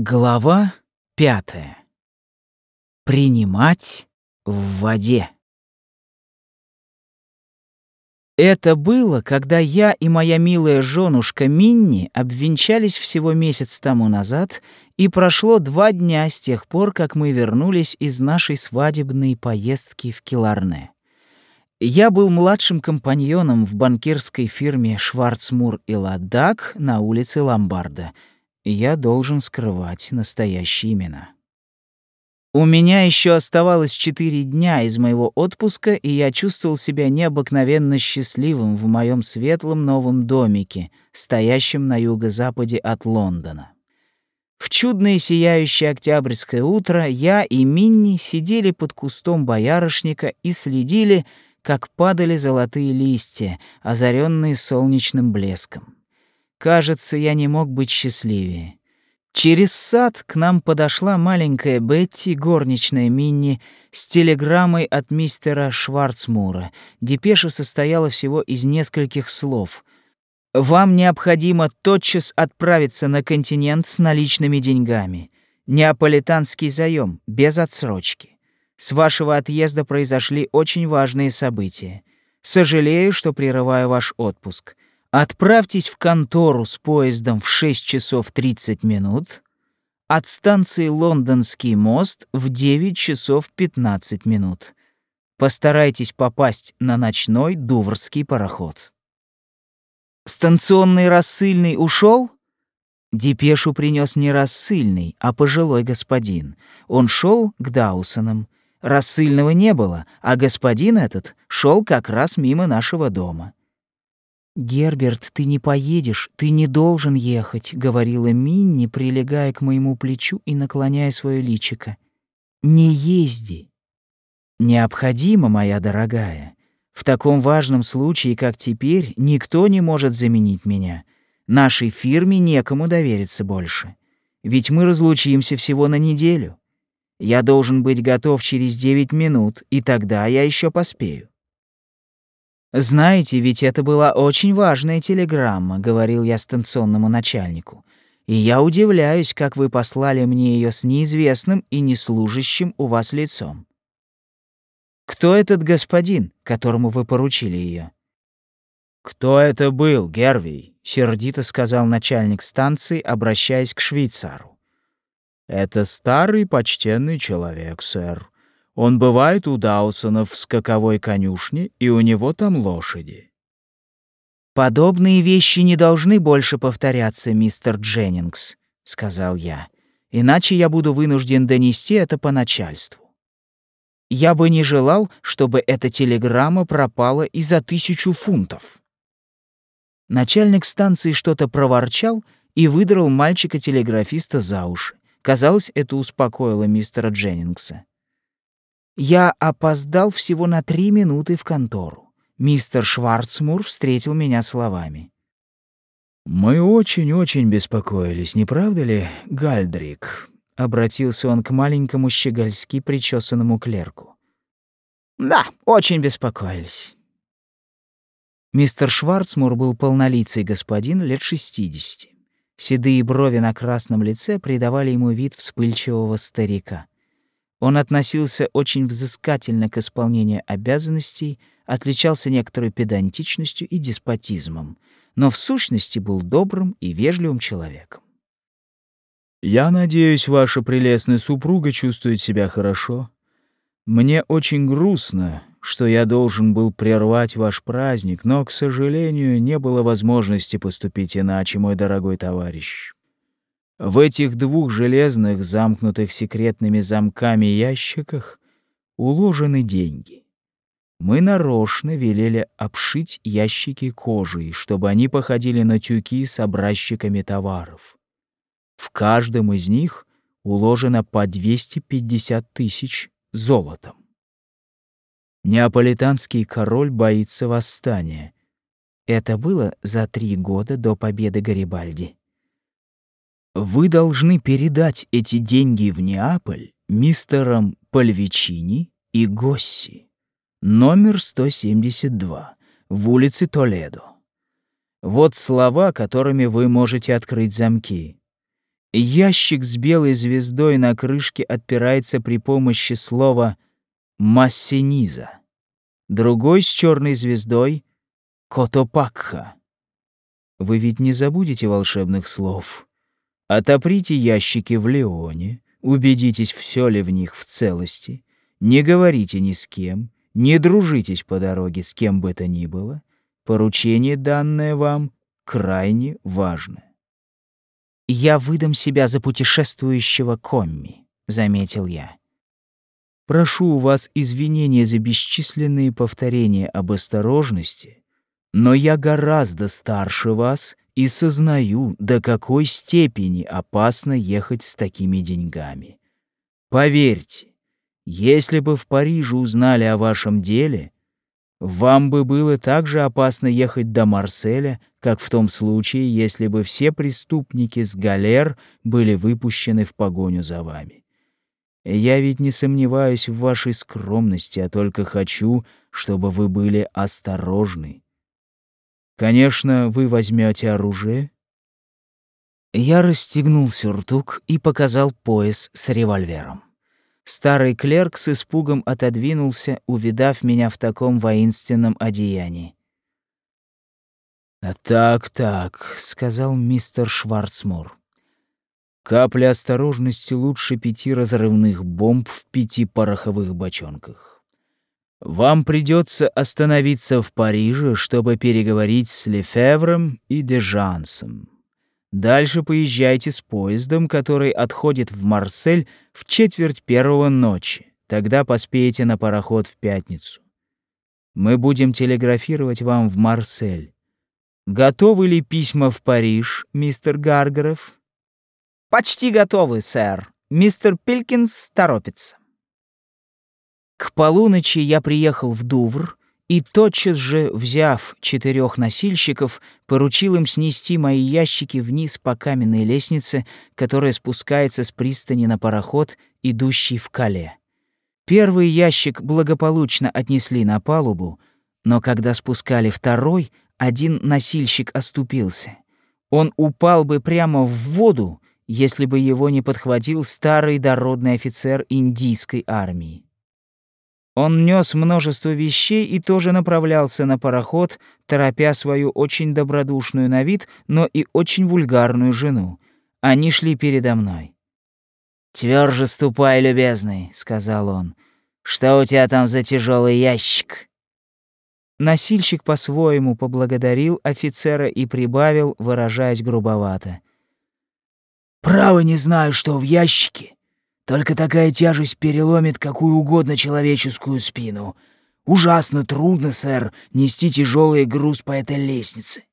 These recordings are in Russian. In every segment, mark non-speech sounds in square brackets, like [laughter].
Глава пятая. Принимать в воде. Это было, когда я и моя милая женушка Минни обвенчались всего месяц тому назад, и прошло два дня с тех пор, как мы вернулись из нашей свадебной поездки в Киларне. Я был младшим компаньоном в банкирской фирме «Шварцмур и Ладак» на улице Ломбарда — я должен скрывать настоящие имена. У меня еще оставалось четыре дня из моего отпуска, и я чувствовал себя необыкновенно счастливым в моем светлом новом домике, стоящем на юго-западе от Лондона. В чудное сияющее октябрьское утро я и Минни сидели под кустом боярышника и следили, как падали золотые листья, озаренные солнечным блеском. Кажется, я не мог быть счастливее. Через сад к нам подошла маленькая Бетти, горничная Минни, с телеграммой от мистера Шварцмура. Депеша состояла всего из нескольких слов. «Вам необходимо тотчас отправиться на континент с наличными деньгами. Неаполитанский заем, без отсрочки. С вашего отъезда произошли очень важные события. Сожалею, что прерываю ваш отпуск. Отправьтесь в контору с поездом в 6 часов 30 минут, от станции Лондонский мост в 9 часов 15 минут. Постарайтесь попасть на ночной дуврский пароход. Станционный рассыльный ушел? Депешу принес не рассыльный, а пожилой господин. Он шел к Даусонам. Рассыльного не было, а господин этот шел как раз мимо нашего дома. «Герберт, ты не поедешь, ты не должен ехать», — говорила Минни, прилегая к моему плечу и наклоняя свое личико. «Не езди». «Необходимо, моя дорогая. В таком важном случае, как теперь, никто не может заменить меня. Нашей фирме некому довериться больше. Ведь мы разлучимся всего на неделю. Я должен быть готов через девять минут, и тогда я еще поспею. «Знаете, ведь это была очень важная телеграмма», — говорил я станционному начальнику. «И я удивляюсь, как вы послали мне ее с неизвестным и неслужащим у вас лицом. Кто этот господин, которому вы поручили ее? «Кто это был, Гервий?» — сердито сказал начальник станции, обращаясь к швейцару. «Это старый почтенный человек, сэр. Он бывает у Даусонов в скаковой конюшне, и у него там лошади. «Подобные вещи не должны больше повторяться, мистер Дженнингс», — сказал я. «Иначе я буду вынужден донести это по начальству. Я бы не желал, чтобы эта телеграмма пропала и за тысячу фунтов». Начальник станции что-то проворчал и выдрал мальчика-телеграфиста за уши. Казалось, это успокоило мистера Дженнингса. Я опоздал всего на три минуты в контору. Мистер Шварцмур встретил меня словами. «Мы очень-очень беспокоились, не правда ли, Гальдрик?» — обратился он к маленькому щегольски причесанному клерку. «Да, очень беспокоились». Мистер Шварцмур был полнолицый господин лет шестидесяти. Седые брови на красном лице придавали ему вид вспыльчивого старика. Он относился очень взыскательно к исполнению обязанностей, отличался некоторой педантичностью и деспотизмом, но в сущности был добрым и вежливым человеком. «Я надеюсь, ваша прелестная супруга чувствует себя хорошо. Мне очень грустно, что я должен был прервать ваш праздник, но, к сожалению, не было возможности поступить иначе, мой дорогой товарищ. В этих двух железных, замкнутых секретными замками ящиках уложены деньги. Мы нарочно велели обшить ящики кожей, чтобы они походили на тюки с образчиками товаров. В каждом из них уложено по 250 тысяч золотом. Неаполитанский король боится восстания. Это было за три года до победы Гарибальди. Вы должны передать эти деньги в Неаполь мистерам Пальвичини и Госси, номер 172, в улице Толедо. Вот слова, которыми вы можете открыть замки. Ящик с белой звездой на крышке отпирается при помощи слова «массениза». Другой с черной звездой — «котопакха». Вы ведь не забудете волшебных слов. Отоприте ящики в Леоне, убедитесь, все ли в них в целости, не говорите ни с кем, не дружитесь по дороге с кем бы то ни было. Поручение, данное вам, крайне важно. «Я выдам себя за путешествующего комми», — заметил я. «Прошу у вас извинения за бесчисленные повторения об осторожности, но я гораздо старше вас и сознаю, до какой степени опасно ехать с такими деньгами. Поверьте, если бы в Париже узнали о вашем деле, вам бы было так же опасно ехать до Марселя, как в том случае, если бы все преступники с галер были выпущены в погоню за вами. Я ведь не сомневаюсь в вашей скромности, а только хочу, чтобы вы были осторожны. Конечно, вы возьмете оружие. Я расстегнул сюртук и показал пояс с револьвером. Старый клерк с испугом отодвинулся, увидав меня в таком воинственном одеянии. «Так, так», — сказал мистер Шварцмур. «Капли осторожности лучше пяти разрывных бомб в пяти пороховых бочонках. Вам придется остановиться в Париже, чтобы переговорить с Лефевром и Дежансом. Дальше поезжайте с поездом, который отходит в Марсель в четверть первого ночи. Тогда поспеете на пароход в пятницу. Мы будем телеграфировать вам в Марсель. Готовы ли письма в Париж, мистер Гаргеров? Почти готовы, сэр. Мистер Пилкинс торопится. К полуночи я приехал в Дувр, и тотчас же, взяв четырех носильщиков, поручил им снести мои ящики вниз по каменной лестнице, которая спускается с пристани на пароход, идущий в Кале. Первый ящик благополучно отнесли на палубу, но когда спускали второй, один носильщик оступился. Он упал бы прямо в воду, если бы его не подхватил старый дородный офицер индийской армии. Он нес множество вещей и тоже направлялся на пароход, торопя свою очень добродушную на вид, но и очень вульгарную жену. Они шли передо мной. «Твёрже ступай, любезный», — сказал он. «Что у тебя там за тяжелый ящик?» Носильщик по-своему поблагодарил офицера и прибавил, выражаясь грубовато. «Право не знаю, что в ящике, только такая тяжесть переломит какую угодно человеческую спину. Ужасно трудно, сэр, нести тяжелый груз по этой лестнице.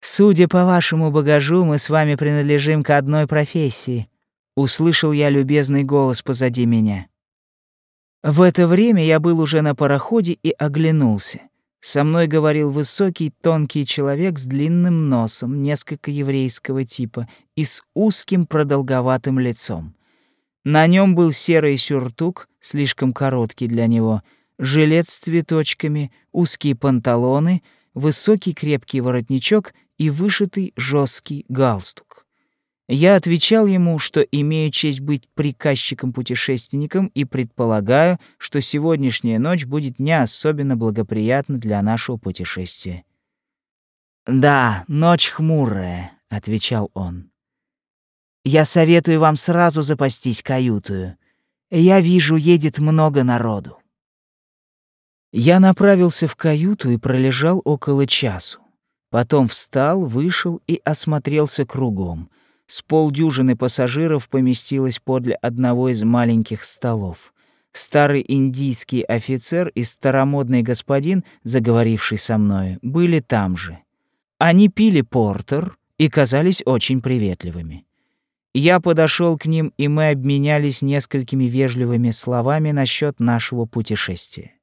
Судя по вашему багажу, мы с вами принадлежим к одной профессии. Услышал я любезный голос позади меня. В это время я был уже на пароходе и оглянулся. Со мной говорил высокий, тонкий человек с длинным носом, несколько еврейского типа, и с узким продолговатым лицом. На нем был серый сюртук, слишком короткий для него, жилет с цветочками, узкие панталоны, высокий крепкий воротничок и вышитый жесткий галстук. Я отвечал ему, что имею честь быть приказчиком-путешественником и предполагаю, что сегодняшняя ночь будет не особенно благоприятна для нашего путешествия. «Да, ночь хмурая», — отвечал он. Я советую вам сразу запастись каютою. Я вижу, едет много народу. Я направился в каюту и пролежал около часу. Потом встал, вышел и осмотрелся кругом. С полдюжины пассажиров поместилось подле одного из маленьких столов. Старый индийский офицер и старомодный господин, заговоривший со мною, были там же. Они пили портер и казались очень приветливыми. Я подошел к ним, и мы обменялись несколькими вежливыми словами насчет нашего путешествия.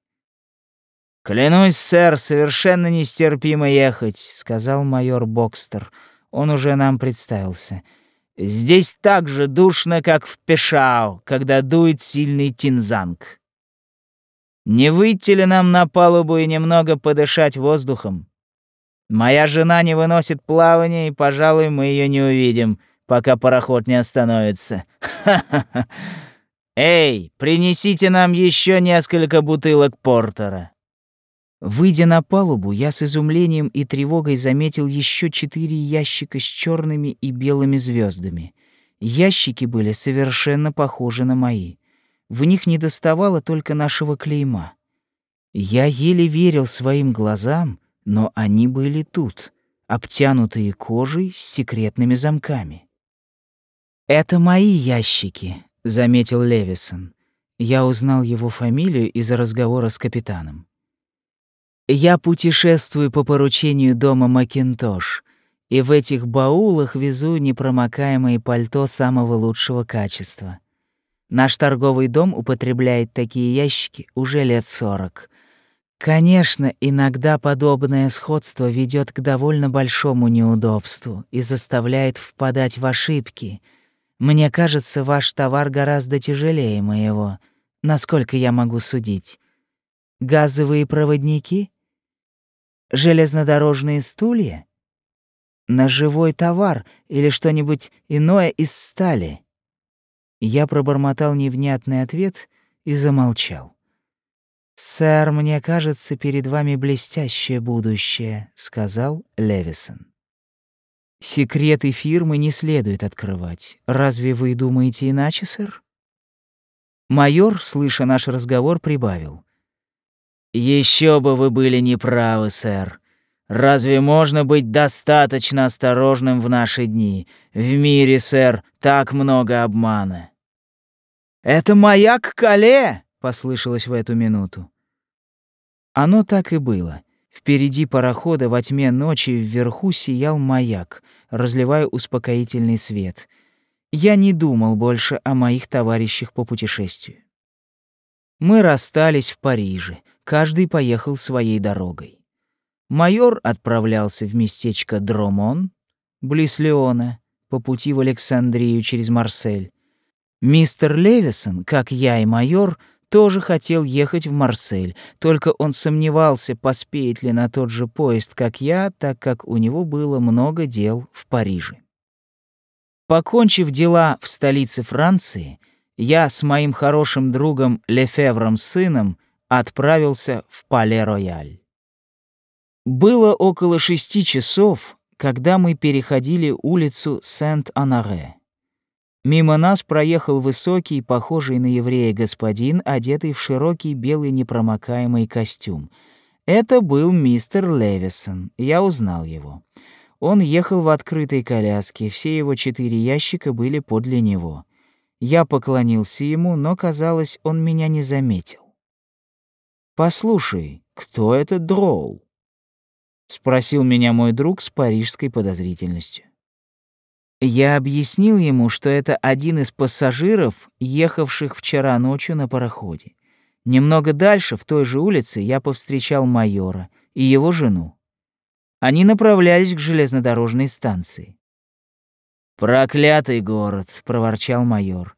«Клянусь, сэр, совершенно нестерпимо ехать», — сказал майор Бокстер. Он уже нам представился. «Здесь так же душно, как в Пешау, когда дует сильный тинзанг. Не выйти ли нам на палубу и немного подышать воздухом? Моя жена не выносит плавания, и, пожалуй, мы ее не увидим. Пока пароход не остановится. [laughs] Эй, принесите нам еще несколько бутылок портера. Выйдя на палубу, я с изумлением и тревогой заметил еще четыре ящика с черными и белыми звездами. Ящики были совершенно похожи на мои. В них не доставало только нашего клейма. Я еле верил своим глазам, но они были тут, обтянутые кожей с секретными замками. «Это мои ящики», — заметил Левисон. Я узнал его фамилию из разговора с капитаном. Я путешествую по поручению дома Макинтош, и в этих баулах везу непромокаемое пальто самого лучшего качества. Наш торговый дом употребляет такие ящики уже лет сорок. Конечно, иногда подобное сходство ведет к довольно большому неудобству и заставляет впадать в ошибки. Мне кажется, ваш товар гораздо тяжелее моего, насколько я могу судить. Газовые проводники — железнодорожные стулья? Ножевой товар или что-нибудь иное из стали? Я пробормотал невнятный ответ и замолчал. «Сэр, мне кажется, перед вами блестящее будущее», — сказал Левисон. «Секреты фирмы не следует открывать. Разве вы думаете иначе, сэр?» Майор, слыша наш разговор, прибавил. Еще бы вы были неправы, сэр. Разве можно быть достаточно осторожным в наши дни? В мире, сэр, так много обмана. Это маяк Кале, послышалось в эту минуту. Оно так и было. Впереди парохода во тьме ночи вверху сиял маяк, разливая успокоительный свет. Я не думал больше о моих товарищах по путешествию. Мы расстались в Париже каждый поехал своей дорогой. Майор отправлялся в местечко Дромон, близ Леона, по пути в Александрию через Марсель. Мистер Левисон, как я и майор, тоже хотел ехать в Марсель, только он сомневался, поспеет ли на тот же поезд, как я, так как у него было много дел в Париже. Покончив дела в столице Франции, я с моим хорошим другом Лефевром сыном отправился в Пале-Рояль. Было около шести часов, когда мы переходили улицу Сент-Анаре. Мимо нас проехал высокий, похожий на еврея господин, одетый в широкий белый непромокаемый костюм. Это был мистер Левисон, я узнал его. Он ехал в открытой коляске, все его четыре ящика были подле него. Я поклонился ему, но, казалось, он меня не заметил. «Послушай, кто этот Дроул?» — спросил меня мой друг с парижской подозрительностью. Я объяснил ему, что это один из пассажиров, ехавших вчера ночью на пароходе. Немного дальше, в той же улице, я повстречал майора и его жену. Они направлялись к железнодорожной станции. «Проклятый город!» — проворчал майор.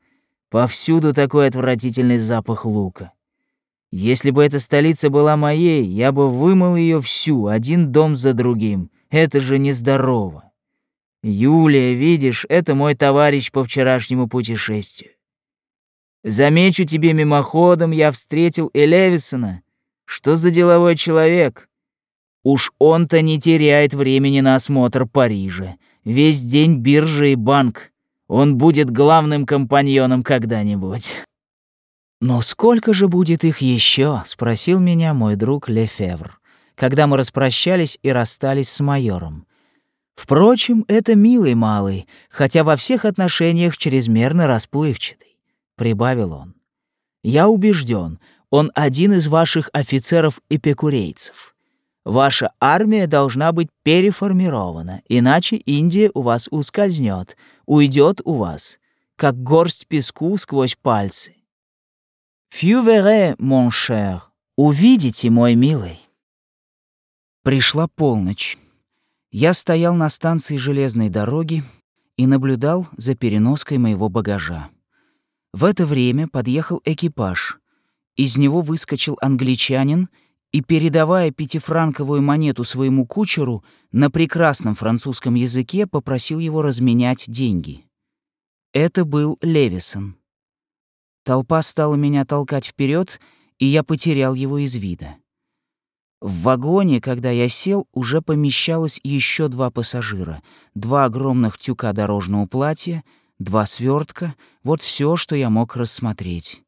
«Повсюду такой отвратительный запах лука. Если бы эта столица была моей, я бы вымыл ее всю, один дом за другим. Это же нездорово. Юлия, видишь, это мой товарищ по вчерашнему путешествию. Замечу тебе мимоходом, я встретил и Левисона. Что за деловой человек? Уж он-то не теряет времени на осмотр Парижа. Весь день биржа и банк. Он будет главным компаньоном когда-нибудь. «Но сколько же будет их еще? спросил меня мой друг Лефевр, когда мы распрощались и расстались с майором. «Впрочем, это милый малый, хотя во всех отношениях чрезмерно расплывчатый», — прибавил он. «Я убежден, он один из ваших офицеров-эпикурейцев. Ваша армия должна быть переформирована, иначе Индия у вас ускользнет, уйдет у вас, как горсть песку сквозь пальцы. «Фью мон шер, увидите, мой милый». Пришла полночь. Я стоял на станции железной дороги и наблюдал за переноской моего багажа. В это время подъехал экипаж. Из него выскочил англичанин и, передавая пятифранковую монету своему кучеру, на прекрасном французском языке попросил его разменять деньги. Это был Левисон. Толпа стала меня толкать вперед, и я потерял его из вида. В вагоне, когда я сел, уже помещалось еще два пассажира, два огромных тюка дорожного платья, два свертка, вот все, что я мог рассмотреть.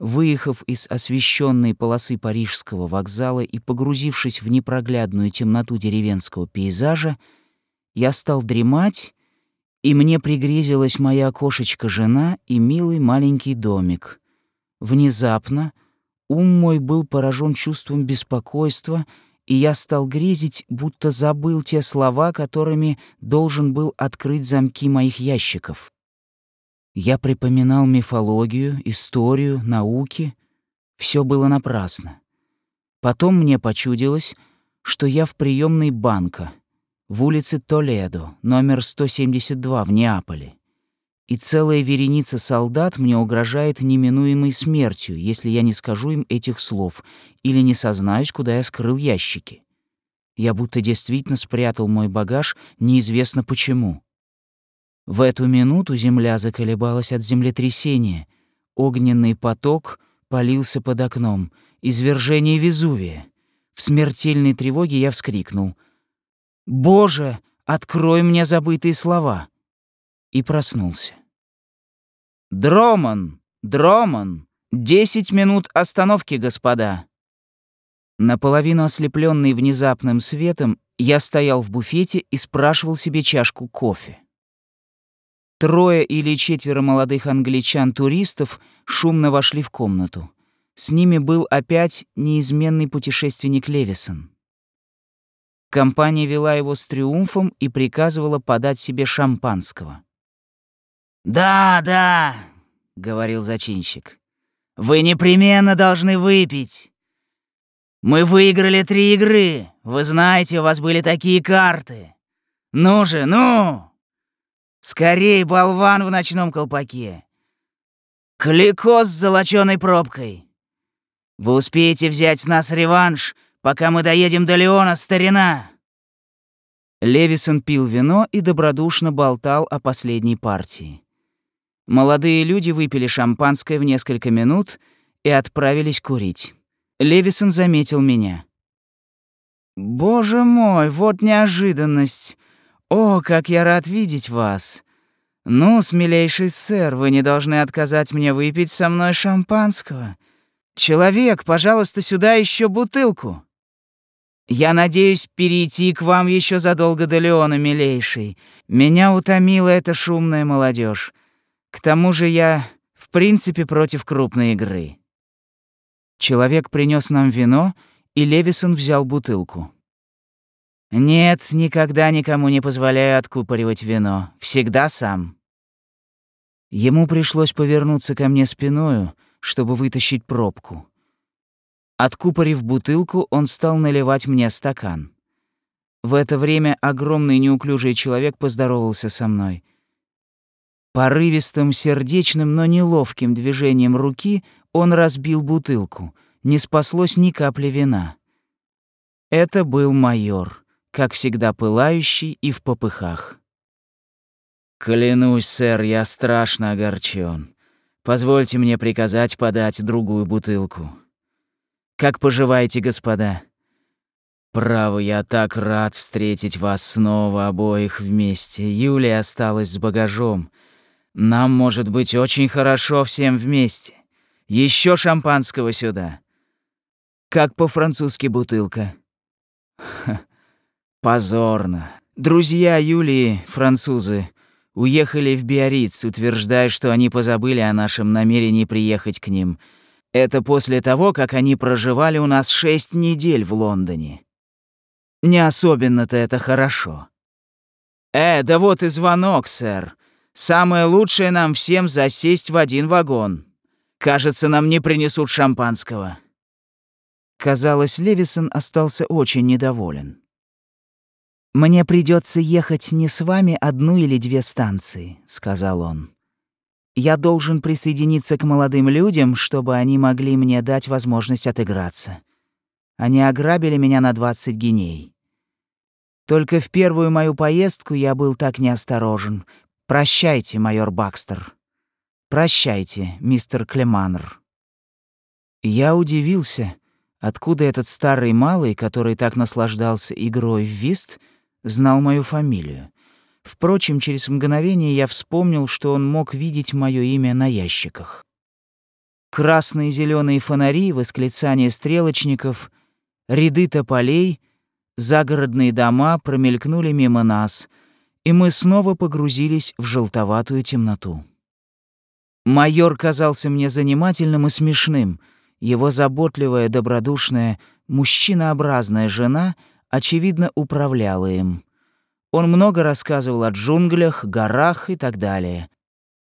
Выехав из освещенной полосы парижского вокзала и погрузившись в непроглядную темноту деревенского пейзажа, я стал дремать, и мне пригрезилась моя кошечка-жена и милый маленький домик. Внезапно ум мой был поражен чувством беспокойства, и я стал грезить, будто забыл те слова, которыми должен был открыть замки моих ящиков. Я припоминал мифологию, историю, науки. Все было напрасно. Потом мне почудилось, что я в приемной банка в улице Толедо, номер 172 в Неаполе. И целая вереница солдат мне угрожает неминуемой смертью, если я не скажу им этих слов или не сознаюсь, куда я скрыл ящики. Я будто действительно спрятал мой багаж, неизвестно почему. В эту минуту земля заколебалась от землетрясения. Огненный поток полился под окном. Извержение Везувия. В смертельной тревоге я вскрикнул. «Боже, открой мне забытые слова!» И проснулся. «Дроман! Дроман! Десять минут остановки, господа!» Наполовину ослепленный внезапным светом, я стоял в буфете и спрашивал себе чашку кофе. Трое или четверо молодых англичан-туристов шумно вошли в комнату. С ними был опять неизменный путешественник Левисон. Компания вела его с триумфом и приказывала подать себе шампанского. «Да, да», — говорил зачинщик, — «вы непременно должны выпить. Мы выиграли три игры. Вы знаете, у вас были такие карты. Ну же, ну!» Скорей, болван в ночном колпаке! Клико с золоченой пробкой! Вы успеете взять с нас реванш, пока мы доедем до Леона, старина!» Левисон пил вино и добродушно болтал о последней партии. Молодые люди выпили шампанское в несколько минут и отправились курить. Левисон заметил меня. «Боже мой, вот неожиданность! «О, как я рад видеть вас! Ну, смелейший сэр, вы не должны отказать мне выпить со мной шампанского. Человек, пожалуйста, сюда еще бутылку. Я надеюсь перейти к вам еще задолго до Леона, милейший. Меня утомила эта шумная молодежь. К тому же я, в принципе, против крупной игры». Человек принес нам вино, и Левисон взял бутылку. Нет, никогда никому не позволяю откупоривать вино. Всегда сам. Ему пришлось повернуться ко мне спиною, чтобы вытащить пробку. Откупорив бутылку, он стал наливать мне стакан. В это время огромный неуклюжий человек поздоровался со мной. Порывистым, сердечным, но неловким движением руки он разбил бутылку. Не спаслось ни капли вина. Это был майор как всегда пылающий и в попыхах. «Клянусь, сэр, я страшно огорчен. Позвольте мне приказать подать другую бутылку. Как поживаете, господа? Право, я так рад встретить вас снова обоих вместе. Юлия осталась с багажом. Нам может быть очень хорошо всем вместе. Еще шампанского сюда. Как по-французски бутылка?» Ха, Позорно. Друзья Юлии, французы, уехали в Биарриц, утверждая, что они позабыли о нашем намерении приехать к ним. Это после того, как они проживали у нас шесть недель в Лондоне. Не особенно-то это хорошо. Э, да вот и звонок, сэр. Самое лучшее нам всем засесть в один вагон. Кажется, нам не принесут шампанского. Казалось, Левисон остался очень недоволен. «Мне придется ехать не с вами одну или две станции», — сказал он. «Я должен присоединиться к молодым людям, чтобы они могли мне дать возможность отыграться. Они ограбили меня на 20 гиней. Только в первую мою поездку я был так неосторожен. Прощайте, майор Бакстер. Прощайте, мистер Клеманр. Я удивился, откуда этот старый малый, который так наслаждался игрой в вист, знал мою фамилию. Впрочем, через мгновение я вспомнил, что он мог видеть мое имя на ящиках. Красные зеленые фонари, восклицания стрелочников, ряды тополей, загородные дома промелькнули мимо нас, и мы снова погрузились в желтоватую темноту. Майор казался мне занимательным и смешным. Его заботливая, добродушная, мужчинообразная жена, очевидно, управляла им. Он много рассказывал о джунглях, горах и так далее.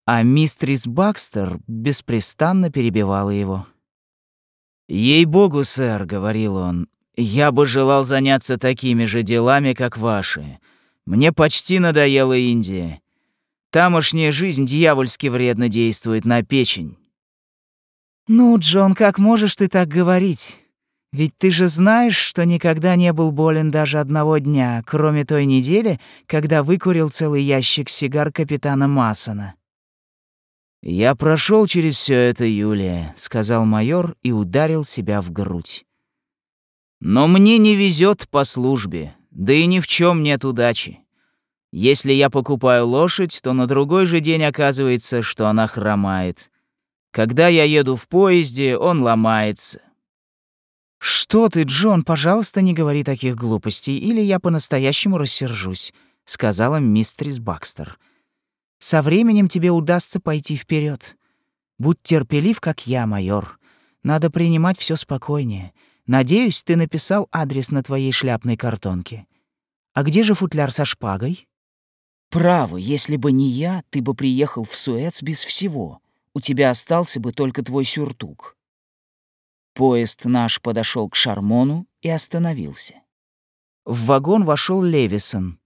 А мистрис Бакстер беспрестанно перебивала его. «Ей-богу, сэр», — говорил он, — «я бы желал заняться такими же делами, как ваши. Мне почти надоела Индия. Тамошняя жизнь дьявольски вредно действует на печень». «Ну, Джон, как можешь ты так говорить? Ведь ты же знаешь, что никогда не был болен даже одного дня, кроме той недели, когда выкурил целый ящик сигар капитана Массона. «Я прошел через все это, Юлия», — сказал майор и ударил себя в грудь. «Но мне не везет по службе, да и ни в чем нет удачи. Если я покупаю лошадь, то на другой же день оказывается, что она хромает. Когда я еду в поезде, он ломается. «Что ты, Джон, пожалуйста, не говори таких глупостей, или я по-настоящему рассержусь», — сказала мистрис Бакстер. «Со временем тебе удастся пойти вперед. Будь терпелив, как я, майор. Надо принимать все спокойнее. Надеюсь, ты написал адрес на твоей шляпной картонке. А где же футляр со шпагой?» «Право, если бы не я, ты бы приехал в Суэц без всего. У тебя остался бы только твой сюртук». Поезд наш подошел к Шармону и остановился. В вагон вошел Левисон.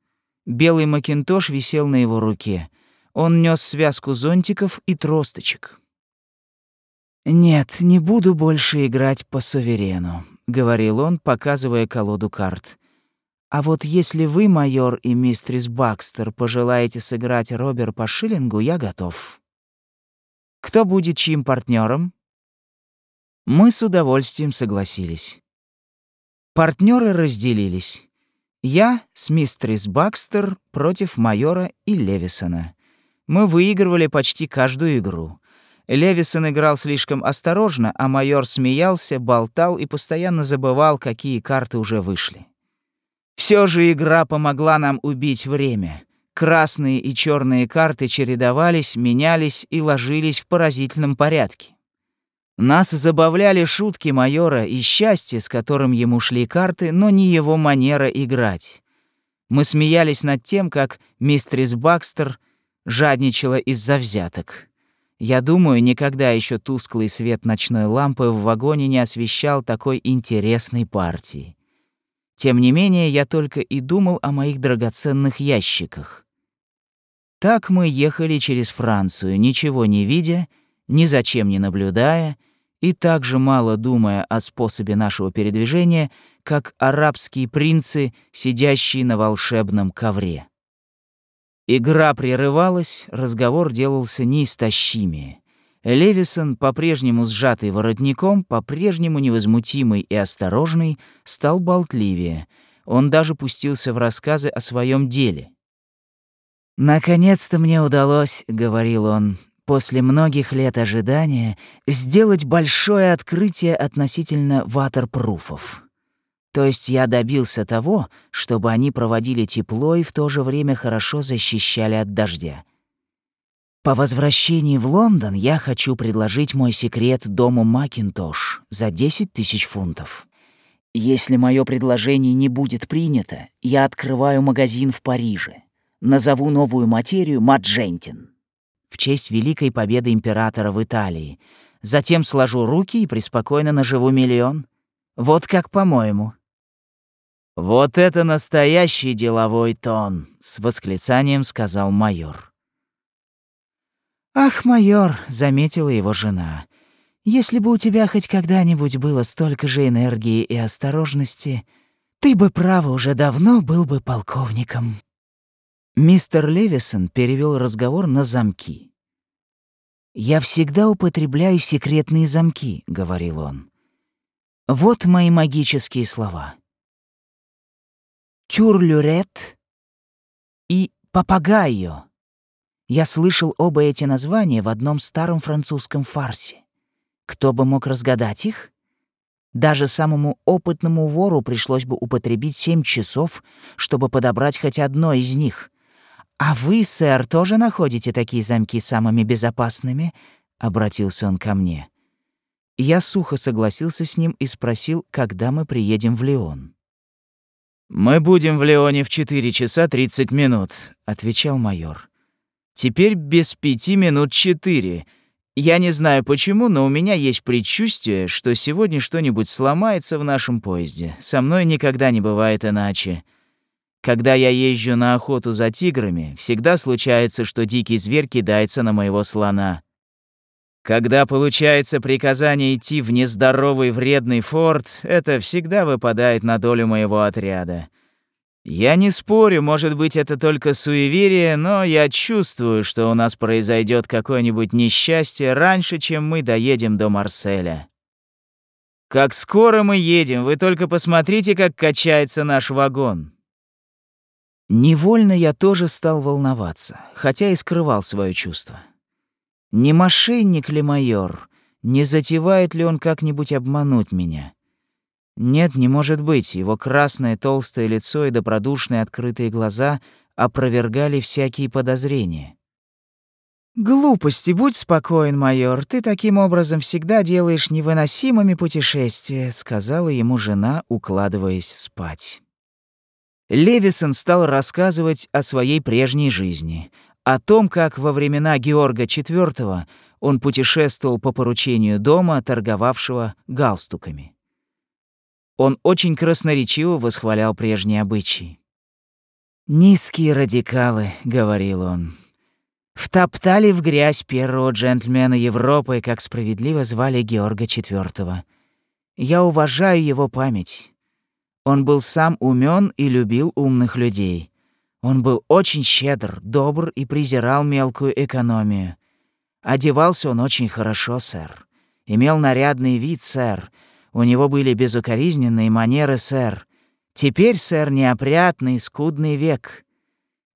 Белый макинтош висел на его руке. Он нес связку зонтиков и тросточек. «Нет, не буду больше играть по суверену», — говорил он, показывая колоду карт. «А вот если вы, майор и мистрис Бакстер, пожелаете сыграть Робер по шиллингу, я готов. Кто будет чьим партнером? Мы с удовольствием согласились. Партнеры разделились. Я с мистерис Бакстер против майора и Левисона. Мы выигрывали почти каждую игру. Левисон играл слишком осторожно, а майор смеялся, болтал и постоянно забывал, какие карты уже вышли. Все же игра помогла нам убить время. Красные и черные карты чередовались, менялись и ложились в поразительном порядке. Нас забавляли шутки майора и счастье, с которым ему шли карты, но не его манера играть. Мы смеялись над тем, как мистрис Бакстер жадничала из-за взяток. Я думаю, никогда еще тусклый свет ночной лампы в вагоне не освещал такой интересной партии. Тем не менее, я только и думал о моих драгоценных ящиках. Так мы ехали через Францию, ничего не видя, ни зачем не наблюдая, и так же мало думая о способе нашего передвижения, как арабские принцы, сидящие на волшебном ковре. Игра прерывалась, разговор делался неистощимее. Левисон, по-прежнему сжатый воротником, по-прежнему невозмутимый и осторожный, стал болтливее. Он даже пустился в рассказы о своем деле. «Наконец-то мне удалось», — говорил он, после многих лет ожидания сделать большое открытие относительно ватерпруфов. То есть я добился того, чтобы они проводили тепло и в то же время хорошо защищали от дождя. По возвращении в Лондон я хочу предложить мой секрет дому Макинтош за 10 тысяч фунтов. Если мое предложение не будет принято, я открываю магазин в Париже. Назову новую материю Маджентин в честь великой победы императора в Италии. Затем сложу руки и преспокойно наживу миллион. Вот как по-моему». «Вот это настоящий деловой тон!» — с восклицанием сказал майор. «Ах, майор!» — заметила его жена. Если бы у тебя хоть когда-нибудь было столько же энергии и осторожности, ты бы, право, уже давно был бы полковником». Мистер Левисон перевел разговор на замки. «Я всегда употребляю секретные замки», — говорил он. «Вот мои магические слова. Тюрлюрет и папагайо. Я слышал оба эти названия в одном старом французском фарсе. Кто бы мог разгадать их? Даже самому опытному вору пришлось бы употребить семь часов, чтобы подобрать хоть одно из них. А вы, сэр, тоже находите такие замки самыми безопасными? обратился он ко мне. Я сухо согласился с ним и спросил, когда мы приедем в Лион. «Мы будем в Лионе в 4 часа 30 минут», — отвечал майор. «Теперь без пяти минут четыре. Я не знаю почему, но у меня есть предчувствие, что сегодня что-нибудь сломается в нашем поезде. Со мной никогда не бывает иначе. Когда я езжу на охоту за тиграми, всегда случается, что дикий зверь кидается на моего слона. Когда получается приказание идти в нездоровый вредный форт, это всегда выпадает на долю моего отряда. Я не спорю, может быть, это только суеверие, но я чувствую, что у нас произойдет какое-нибудь несчастье раньше, чем мы доедем до Марселя. Как скоро мы едем, вы только посмотрите, как качается наш вагон. Невольно я тоже стал волноваться, хотя и скрывал свое чувство. Не мошенник ли майор? Не затевает ли он как-нибудь обмануть меня? Нет, не может быть. Его красное толстое лицо и добродушные открытые глаза опровергали всякие подозрения. «Глупости, будь спокоен, майор. Ты таким образом всегда делаешь невыносимыми путешествия», — сказала ему жена, укладываясь спать. Левисон стал рассказывать о своей прежней жизни, о том, как во времена Георга IV он путешествовал по поручению дома, торговавшего галстуками. Он очень красноречиво восхвалял прежние обычаи. «Низкие радикалы», — говорил он, — «втоптали в грязь первого джентльмена Европы, как справедливо звали Георга IV. Я уважаю его память. Он был сам умен и любил умных людей. Он был очень щедр, добр и презирал мелкую экономию. Одевался он очень хорошо, сэр. Имел нарядный вид, сэр, у него были безукоризненные манеры, сэр. Теперь, сэр, неопрятный, скудный век.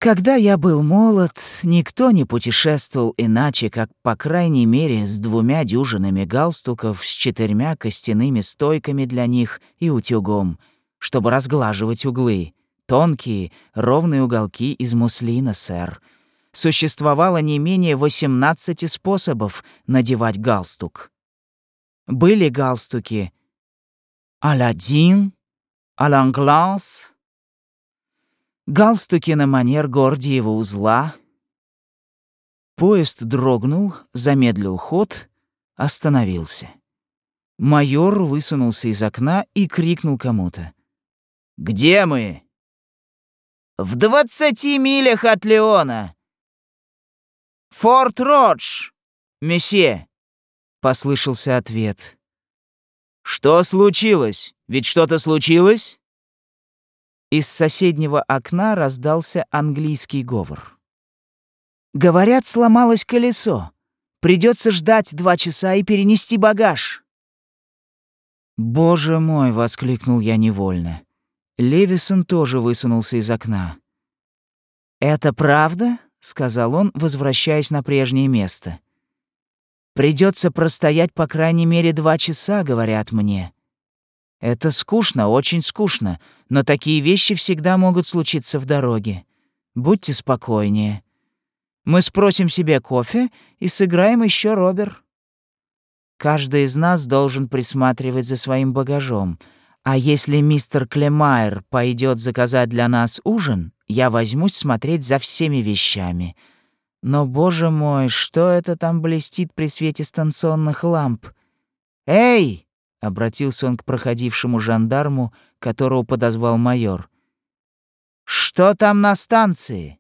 Когда я был молод, никто не путешествовал иначе, как, по крайней мере, с двумя дюжинами галстуков, с четырьмя костяными стойками для них и утюгом, чтобы разглаживать углы. Тонкие, ровные уголки из муслина, сэр. Существовало не менее 18 способов надевать галстук. Были галстуки Аладдин, Аланглас, галстуки на манер Гордиева узла. Поезд дрогнул, замедлил ход, остановился. Майор высунулся из окна и крикнул кому-то. «Где мы?» «В двадцати милях от Леона!» «Форт Родж, месье!» — послышался ответ. «Что случилось? Ведь что-то случилось?» Из соседнего окна раздался английский говор. «Говорят, сломалось колесо. Придется ждать два часа и перенести багаж». «Боже мой!» — воскликнул я невольно. Левисон тоже высунулся из окна. «Это правда?» — сказал он, возвращаясь на прежнее место. Придется простоять по крайней мере два часа, говорят мне. Это скучно, очень скучно, но такие вещи всегда могут случиться в дороге. Будьте спокойнее. Мы спросим себе кофе и сыграем еще робер. Каждый из нас должен присматривать за своим багажом. А если мистер Клемайер пойдет заказать для нас ужин, я возьмусь смотреть за всеми вещами — но, боже мой, что это там блестит при свете станционных ламп? «Эй!» — обратился он к проходившему жандарму, которого подозвал майор. «Что там на станции?»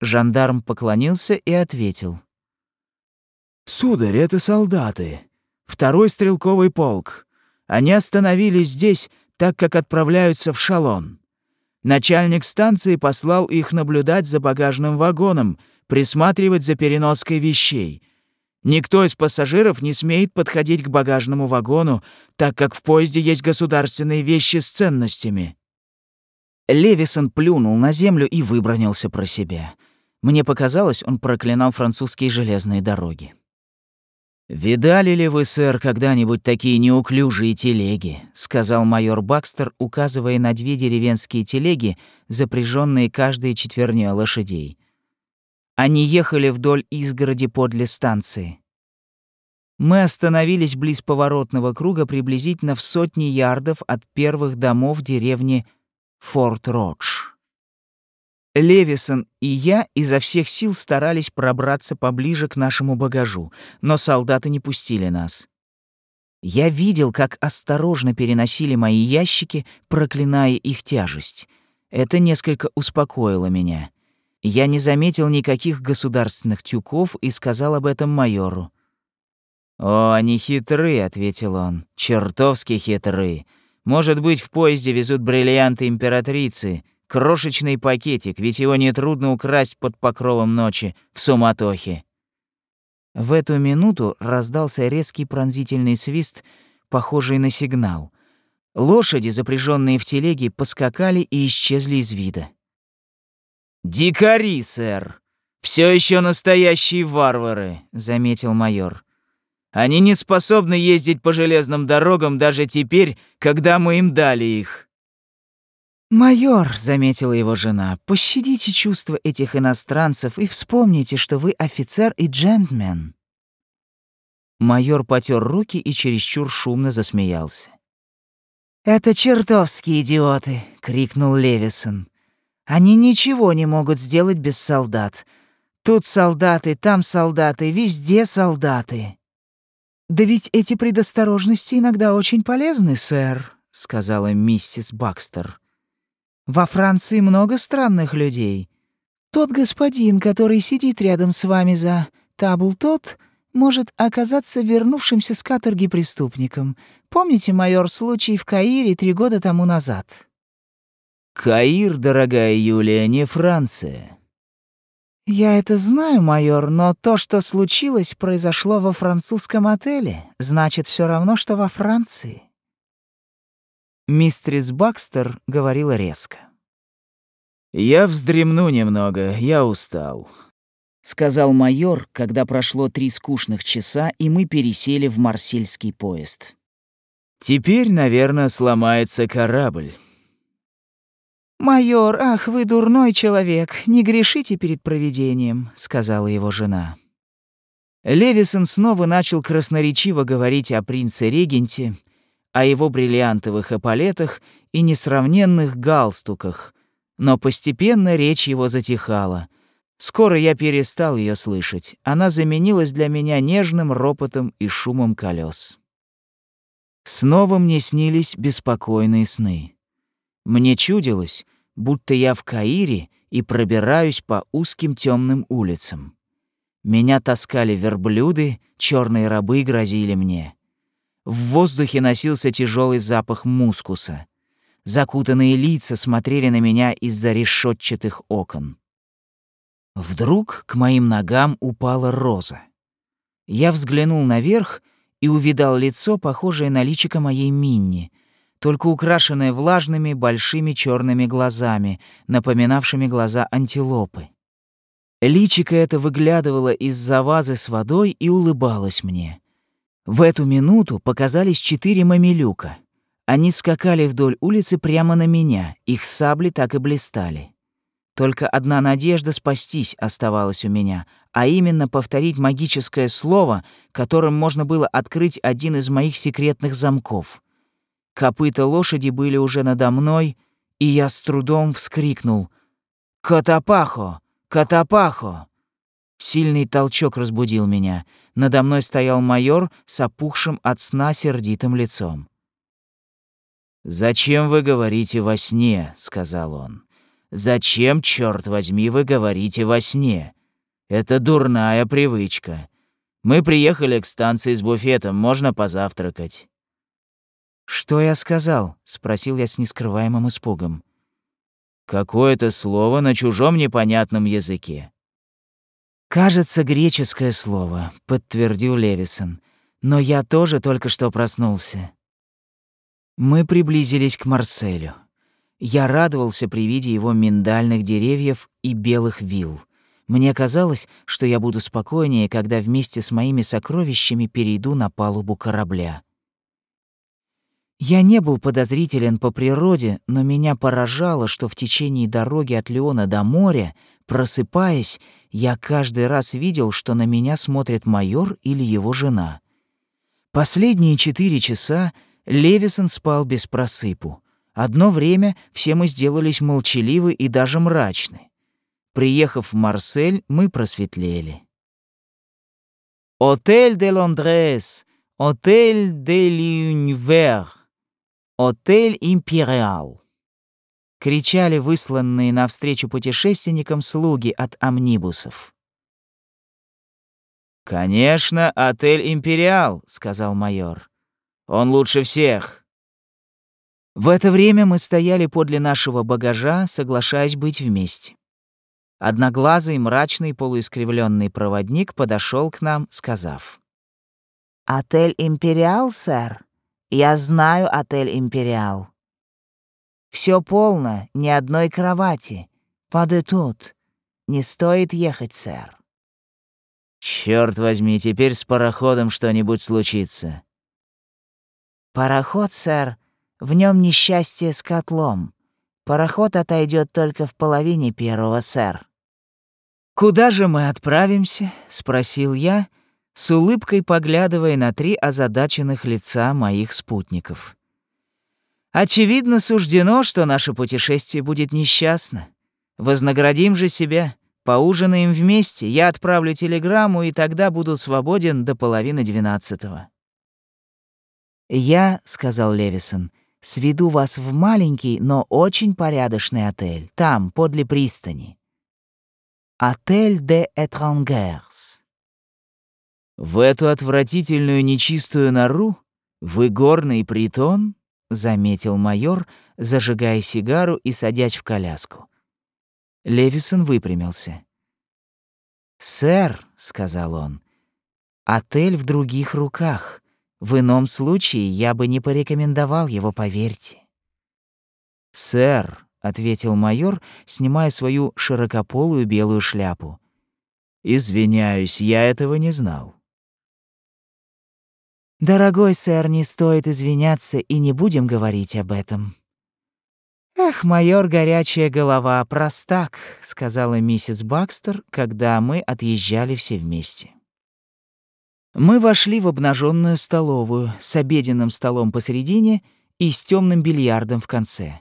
Жандарм поклонился и ответил. «Сударь, это солдаты. второй стрелковый полк. Они остановились здесь, так как отправляются в Шалон. Начальник станции послал их наблюдать за багажным вагоном, присматривать за переноской вещей. Никто из пассажиров не смеет подходить к багажному вагону, так как в поезде есть государственные вещи с ценностями. Левисон плюнул на землю и выбронился про себя. Мне показалось, он проклинал французские железные дороги. «Видали ли вы, сэр, когда-нибудь такие неуклюжие телеги?» — сказал майор Бакстер, указывая на две деревенские телеги, запряженные каждой четвернёй лошадей. Они ехали вдоль изгороди подле станции. Мы остановились близ поворотного круга приблизительно в сотни ярдов от первых домов деревни Форт-Родж. Левисон и я изо всех сил старались пробраться поближе к нашему багажу, но солдаты не пустили нас. Я видел, как осторожно переносили мои ящики, проклиная их тяжесть. Это несколько успокоило меня. Я не заметил никаких государственных тюков и сказал об этом майору. «О, они хитры», — ответил он, — «чертовски хитры. Может быть, в поезде везут бриллианты императрицы, Крошечный пакетик, ведь его нетрудно украсть под покровом ночи, в суматохе. В эту минуту раздался резкий пронзительный свист, похожий на сигнал. Лошади, запряженные в телеге, поскакали и исчезли из вида. «Дикари, сэр! Все еще настоящие варвары», — заметил майор. «Они не способны ездить по железным дорогам даже теперь, когда мы им дали их». «Майор», — заметила его жена, — «пощадите чувства этих иностранцев и вспомните, что вы офицер и джентльмен». Майор потер руки и чересчур шумно засмеялся. «Это чертовские идиоты!» — крикнул Левисон. «Они ничего не могут сделать без солдат. Тут солдаты, там солдаты, везде солдаты». «Да ведь эти предосторожности иногда очень полезны, сэр», — сказала миссис Бакстер. Во Франции много странных людей. Тот господин, который сидит рядом с вами за табул тот, может оказаться вернувшимся с каторги преступником. Помните, майор, случай в Каире три года тому назад?» «Каир, дорогая Юлия, не Франция». «Я это знаю, майор, но то, что случилось, произошло во французском отеле. Значит, все равно, что во Франции». Мистрис Бакстер говорила резко. «Я вздремну немного, я устал», — сказал майор, когда прошло три скучных часа, и мы пересели в марсельский поезд. «Теперь, наверное, сломается корабль». «Майор, ах, вы дурной человек, не грешите перед провидением», — сказала его жена. Левисон снова начал красноречиво говорить о принце-регенте, о его бриллиантовых эполетах и несравненных галстуках, но постепенно речь его затихала. Скоро я перестал ее слышать. Она заменилась для меня нежным ропотом и шумом колес. Снова мне снились беспокойные сны. Мне чудилось, будто я в Каире и пробираюсь по узким темным улицам. Меня таскали верблюды, черные рабы грозили мне. В воздухе носился тяжелый запах мускуса. Закутанные лица смотрели на меня из-за решетчатых окон. Вдруг к моим ногам упала роза. Я взглянул наверх и увидал лицо, похожее на личико моей Минни, только украшенное влажными большими черными глазами, напоминавшими глаза антилопы. Личико это выглядывало из-за вазы с водой и улыбалось мне. В эту минуту показались четыре мамилюка. Они скакали вдоль улицы прямо на меня, их сабли так и блистали. Только одна надежда спастись оставалась у меня, а именно повторить магическое слово, которым можно было открыть один из моих секретных замков. Копыта лошади были уже надо мной, и я с трудом вскрикнул «Катапахо! Катапахо!» Сильный толчок разбудил меня. Надо мной стоял майор с опухшим от сна сердитым лицом. «Зачем вы говорите во сне?» — сказал он. «Зачем, черт возьми, вы говорите во сне? Это дурная привычка. Мы приехали к станции с буфетом, можно позавтракать». «Что я сказал?» — спросил я с нескрываемым испугом. «Какое-то слово на чужом непонятном языке». «Кажется, греческое слово», — подтвердил Левисон. «Но я тоже только что проснулся». Мы приблизились к Марселю. Я радовался при виде его миндальных деревьев и белых вилл. Мне казалось, что я буду спокойнее, когда вместе с моими сокровищами перейду на палубу корабля. Я не был подозрителен по природе, но меня поражало, что в течение дороги от Леона до моря, просыпаясь, я каждый раз видел, что на меня смотрит майор или его жена. Последние четыре часа Левисон спал без просыпу. Одно время все мы сделались молчаливы и даже мрачны. Приехав в Марсель, мы просветлели. «Отель де Лондрес! Отель де l'Univers!» «Отель Империал!» — кричали высланные навстречу путешественникам слуги от амнибусов. «Конечно, отель «Империал», — сказал майор. «Он лучше всех». В это время мы стояли подле нашего багажа, соглашаясь быть вместе. Одноглазый, мрачный, полуискривленный проводник подошел к нам, сказав. «Отель «Империал», сэр?» Я знаю отель «Империал». Все полно, ни одной кровати. Пады тут. Не стоит ехать, сэр. Черт возьми, теперь с пароходом что-нибудь случится. Пароход, сэр, в нем несчастье с котлом. Пароход отойдет только в половине первого, сэр. «Куда же мы отправимся?» — спросил я, — с улыбкой поглядывая на три озадаченных лица моих спутников. Очевидно, суждено, что наше путешествие будет несчастно. Вознаградим же себя, поужинаем вместе, я отправлю телеграмму, и тогда буду свободен до половины двенадцатого. «Я», — сказал Левисон, — «сведу вас в маленький, но очень порядочный отель, там, подле пристани. Отель де Этрангерс. «В эту отвратительную нечистую нору? В игорный притон?» — заметил майор, зажигая сигару и садясь в коляску. Левисон выпрямился. «Сэр», — сказал он, — «отель в других руках. В ином случае я бы не порекомендовал его, поверьте». «Сэр», — ответил майор, снимая свою широкополую белую шляпу. «Извиняюсь, я этого не знал». «Дорогой сэр, не стоит извиняться, и не будем говорить об этом». «Эх, майор, горячая голова, простак», — сказала миссис Бакстер, когда мы отъезжали все вместе. Мы вошли в обнаженную столовую с обеденным столом посередине и с темным бильярдом в конце.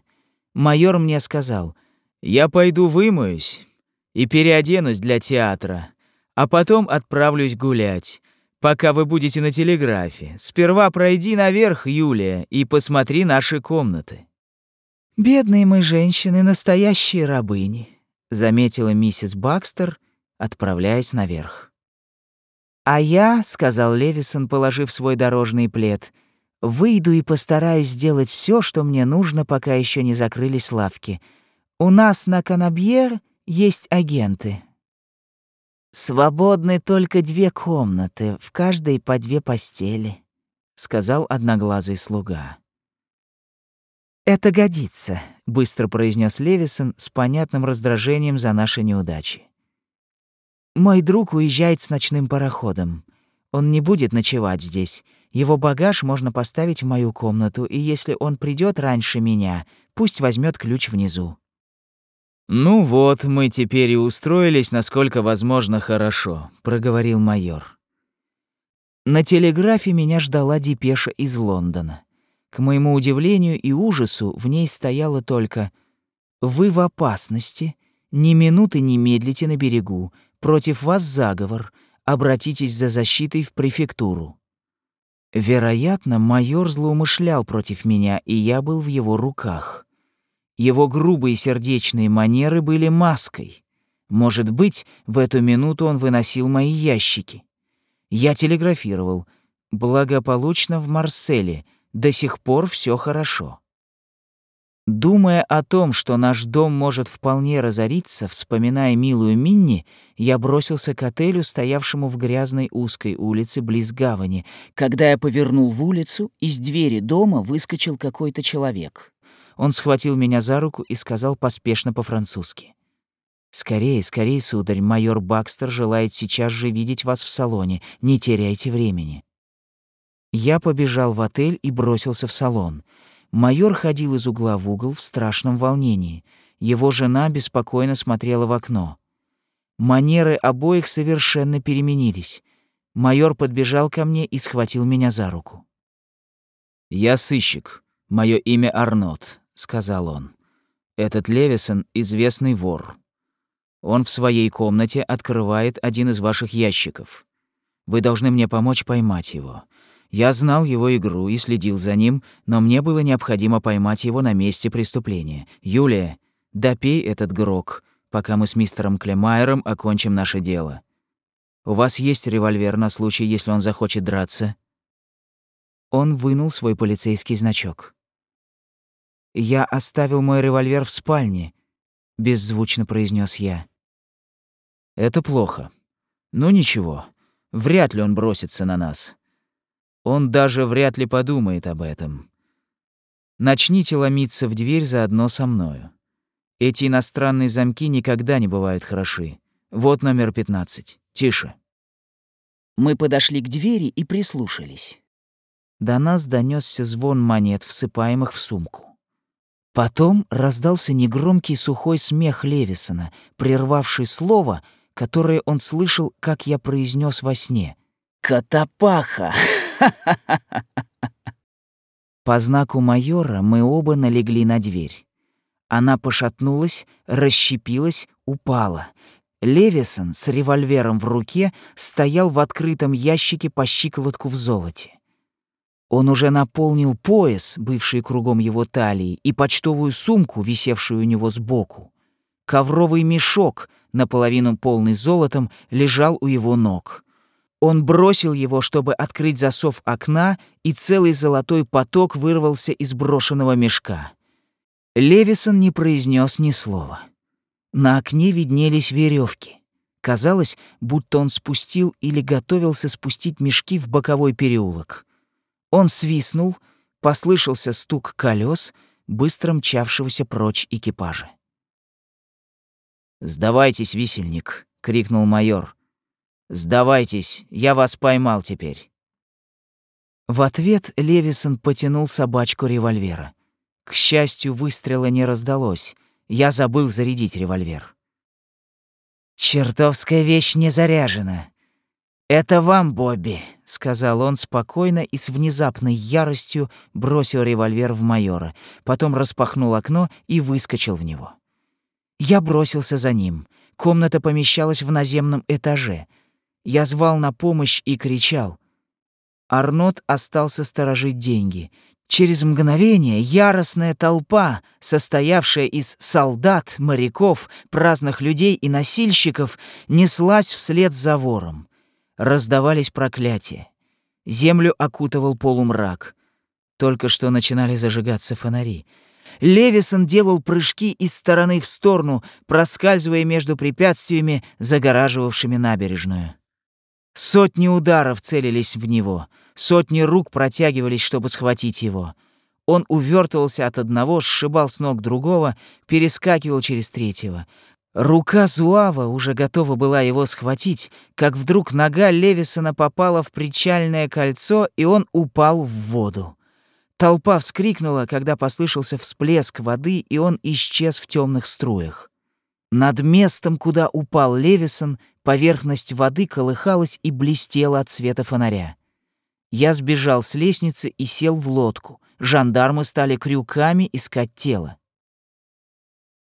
Майор мне сказал, «Я пойду вымоюсь и переоденусь для театра, а потом отправлюсь гулять. Пока вы будете на телеграфе, сперва пройди наверх, Юлия, и посмотри наши комнаты». «Бедные мы женщины, настоящие рабыни», — заметила миссис Бакстер, отправляясь наверх. «А я», — сказал Левисон, положив свой дорожный плед, — «выйду и постараюсь сделать все, что мне нужно, пока еще не закрылись лавки. У нас на Канабьер есть агенты, «Свободны только две комнаты, в каждой по две постели», — сказал одноглазый слуга. «Это годится», — быстро произнес Левисон с понятным раздражением за наши неудачи. «Мой друг уезжает с ночным пароходом. Он не будет ночевать здесь. Его багаж можно поставить в мою комнату, и если он придет раньше меня, пусть возьмет ключ внизу. «Ну вот, мы теперь и устроились, насколько возможно, хорошо», — проговорил майор. На телеграфе меня ждала депеша из Лондона. К моему удивлению и ужасу в ней стояло только «Вы в опасности, ни минуты не медлите на берегу, против вас заговор, обратитесь за защитой в префектуру». Вероятно, майор злоумышлял против меня, и я был в его руках. Его грубые сердечные манеры были маской. Может быть, в эту минуту он выносил мои ящики. Я телеграфировал. Благополучно в Марселе. До сих пор все хорошо. Думая о том, что наш дом может вполне разориться, вспоминая милую Минни, я бросился к отелю, стоявшему в грязной узкой улице близ гавани. Когда я повернул в улицу, из двери дома выскочил какой-то человек. Он схватил меня за руку и сказал поспешно по-французски. «Скорее, скорее, сударь, майор Бакстер желает сейчас же видеть вас в салоне. Не теряйте времени». Я побежал в отель и бросился в салон — Майор ходил из угла в угол в страшном волнении. Его жена беспокойно смотрела в окно. Манеры обоих совершенно переменились. Майор подбежал ко мне и схватил меня за руку. «Я сыщик. Мое имя Арнот», — сказал он. «Этот Левисон — известный вор. Он в своей комнате открывает один из ваших ящиков. Вы должны мне помочь поймать его. Я знал его игру и следил за ним, но мне было необходимо поймать его на месте преступления. Юлия, допей этот грок, пока мы с мистером Клемайером окончим наше дело. У вас есть револьвер на случай, если он захочет драться?» Он вынул свой полицейский значок. «Я оставил мой револьвер в спальне», — беззвучно произнес я. «Это плохо. Ну ничего, вряд ли он бросится на нас. Он даже вряд ли подумает об этом. Начните ломиться в дверь заодно со мною. Эти иностранные замки никогда не бывают хороши. Вот номер 15. Тише. Мы подошли к двери и прислушались. До нас донесся звон монет, всыпаемых в сумку. Потом раздался негромкий сухой смех Левисона, прервавший слово, которое он слышал, как я произнес во сне. «Котопаха!» [laughs] По знаку майора мы оба налегли на дверь. Она пошатнулась, расщепилась, упала. Левисон с револьвером в руке стоял в открытом ящике по щиколотку в золоте. Он уже наполнил пояс, бывший кругом его талии, и почтовую сумку, висевшую у него сбоку. Ковровый мешок, наполовину полный золотом, лежал у его ног. Он бросил его, чтобы открыть засов окна, и целый золотой поток вырвался из брошенного мешка. Левисон не произнес ни слова. На окне виднелись веревки. Казалось, будто он спустил или готовился спустить мешки в боковой переулок. Он свистнул, послышался стук колес, быстро мчавшегося прочь экипажа. «Сдавайтесь, висельник!» — крикнул майор. «Сдавайтесь, я вас поймал теперь». В ответ Левисон потянул собачку револьвера. К счастью, выстрела не раздалось. Я забыл зарядить револьвер. «Чертовская вещь не заряжена. Это вам, Бобби», — сказал он спокойно и с внезапной яростью бросил револьвер в майора, потом распахнул окно и выскочил в него. Я бросился за ним. Комната помещалась в наземном этаже — я звал на помощь и кричал. Арнот остался сторожить деньги. Через мгновение яростная толпа, состоявшая из солдат, моряков, праздных людей и носильщиков, неслась вслед за вором. Раздавались проклятия. Землю окутывал полумрак. Только что начинали зажигаться фонари. Левисон делал прыжки из стороны в сторону, проскальзывая между препятствиями, загораживавшими набережную. Сотни ударов целились в него, сотни рук протягивались, чтобы схватить его. Он увертывался от одного, сшибал с ног другого, перескакивал через третьего. Рука Зуава уже готова была его схватить, как вдруг нога Левисона попала в причальное кольцо, и он упал в воду. Толпа вскрикнула, когда послышался всплеск воды, и он исчез в темных струях. Над местом, куда упал Левисон, Поверхность воды колыхалась и блестела от света фонаря. Я сбежал с лестницы и сел в лодку. Жандармы стали крюками искать тело.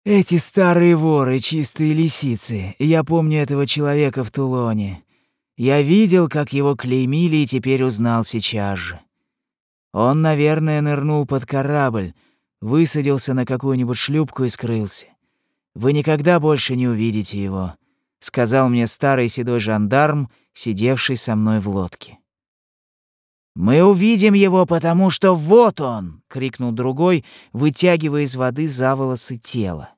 Эти старые воры, чистые лисицы. Я помню этого человека в Тулоне. Я видел, как его клеймили, и теперь узнал сейчас же. Он, наверное, нырнул под корабль, высадился на какую-нибудь шлюпку и скрылся. Вы никогда больше не увидите его. сказал мне старый седой жандарм, сидевший со мной в лодке. «Мы увидим его, потому что вот он!» — крикнул другой, вытягивая из воды за волосы тело.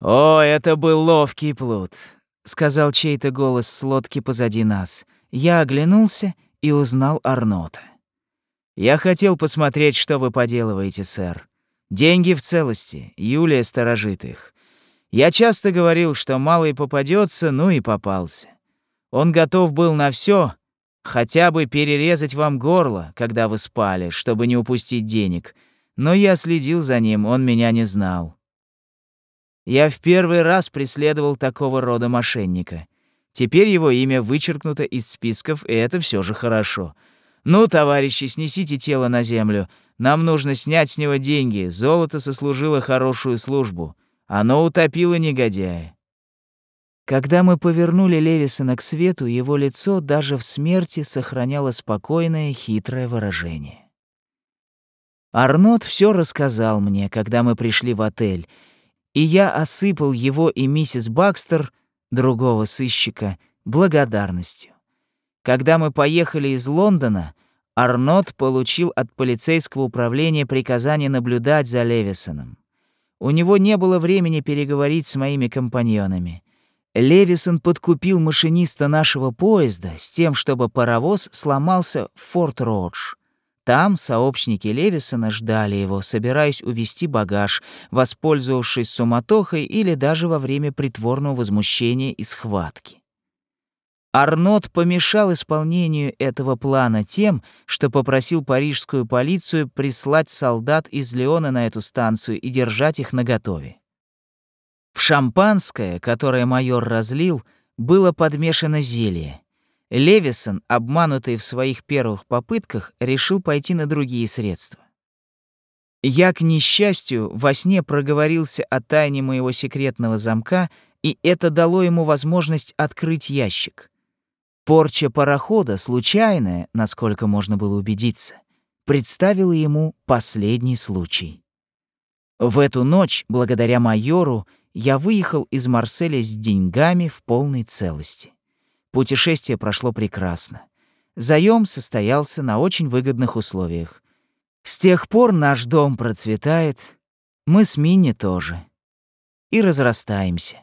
«О, это был ловкий плут», — сказал чей-то голос с лодки позади нас. Я оглянулся и узнал Арнота. «Я хотел посмотреть, что вы поделываете, сэр. Деньги в целости, Юлия сторожит их. Я часто говорил, что малый попадется, ну и попался. Он готов был на все, хотя бы перерезать вам горло, когда вы спали, чтобы не упустить денег. Но я следил за ним, он меня не знал. Я в первый раз преследовал такого рода мошенника. Теперь его имя вычеркнуто из списков, и это все же хорошо. Ну, товарищи, снесите тело на землю. Нам нужно снять с него деньги. Золото сослужило хорошую службу. Оно утопило негодяя. Когда мы повернули Левисона к свету, его лицо даже в смерти сохраняло спокойное, хитрое выражение. Арнот все рассказал мне, когда мы пришли в отель, и я осыпал его и миссис Бакстер, другого сыщика, благодарностью. Когда мы поехали из Лондона, Арнот получил от полицейского управления приказание наблюдать за Левисоном. У него не было времени переговорить с моими компаньонами. Левисон подкупил машиниста нашего поезда с тем, чтобы паровоз сломался в Форт-Родж. Там сообщники Левисона ждали его, собираясь увезти багаж, воспользовавшись суматохой или даже во время притворного возмущения и схватки. Арнот помешал исполнению этого плана тем, что попросил парижскую полицию прислать солдат из Леона на эту станцию и держать их наготове. В шампанское, которое майор разлил, было подмешано зелье. Левисон, обманутый в своих первых попытках, решил пойти на другие средства. Я, к несчастью, во сне проговорился о тайне моего секретного замка, и это дало ему возможность открыть ящик. Порча парохода, случайная, насколько можно было убедиться, представила ему последний случай. В эту ночь, благодаря майору, я выехал из Марселя с деньгами в полной целости. Путешествие прошло прекрасно. Заем состоялся на очень выгодных условиях. С тех пор наш дом процветает, мы с Минни тоже. И разрастаемся.